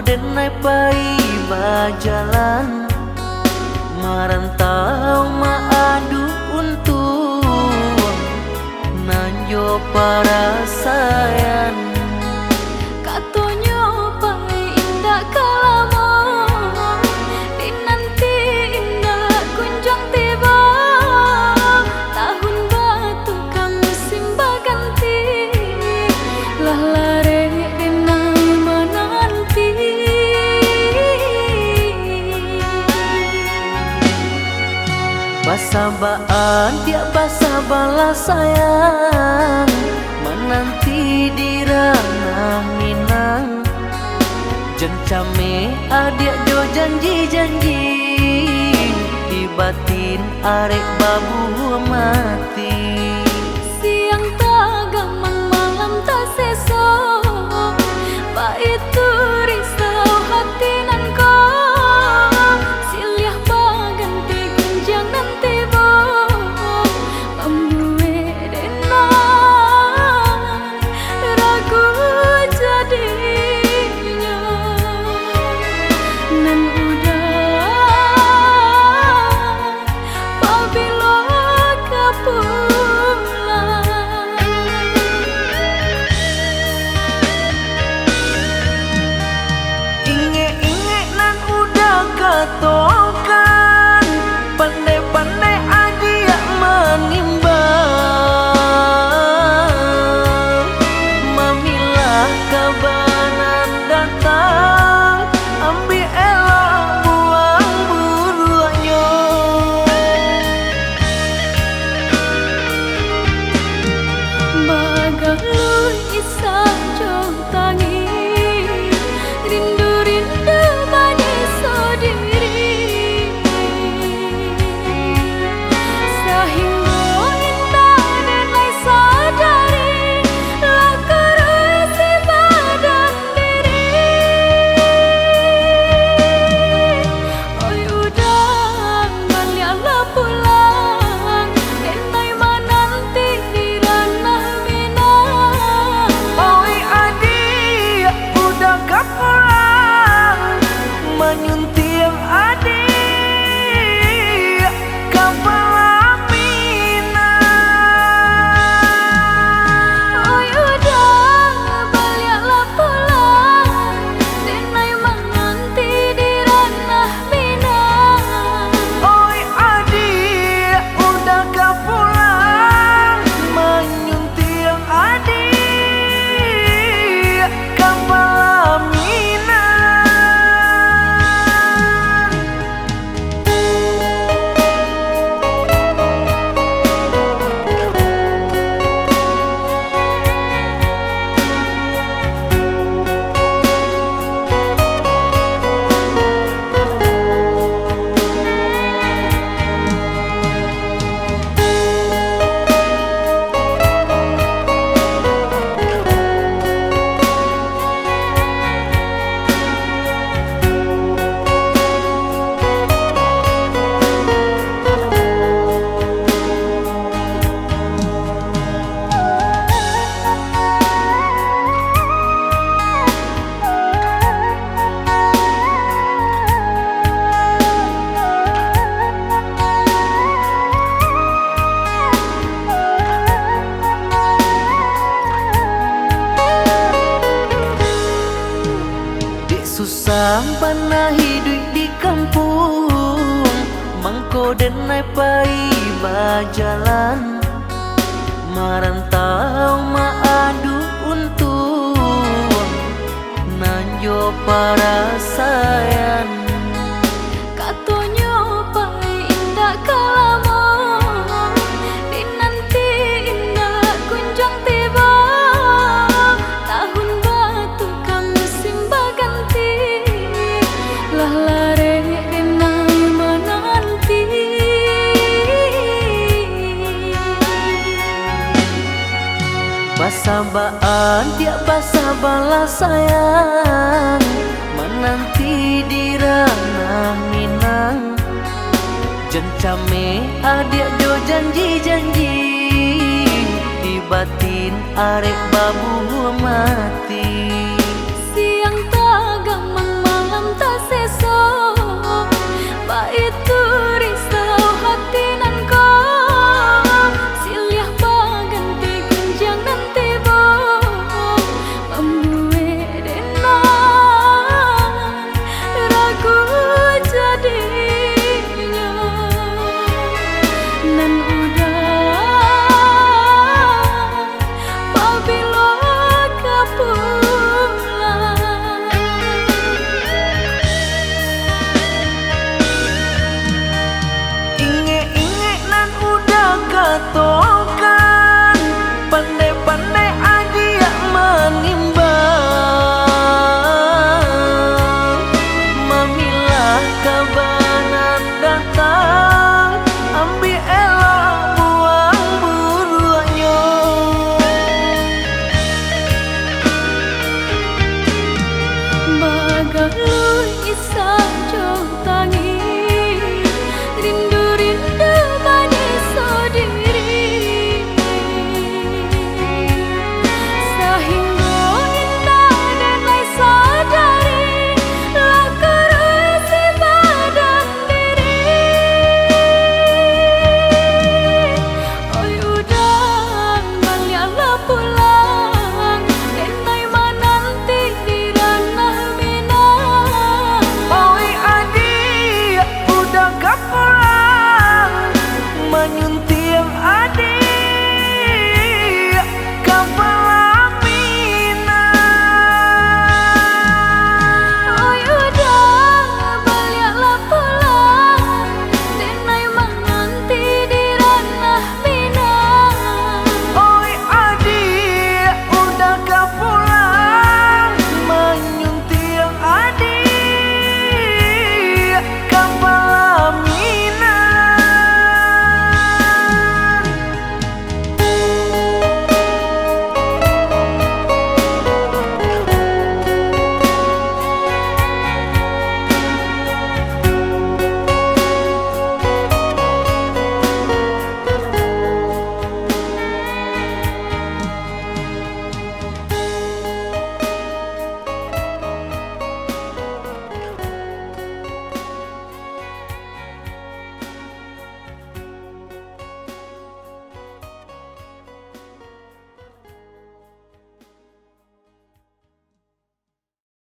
Denai pai bajalan Marantau maadu untuk Nanjo para Basabaan dia basa balas sayang. Menanti di ranah Minang. Jencame adik jo janji-janji. Di batin arek babu mati kau Menyunting adik susah panah hidup di kampung Mangko denai pai bajalan Marantau maadu untuk Nanjo para Basabaan dia basa balas sayang Menanti di ranah Minang. Jencame adik jo janji-janji Di batin arek babu mati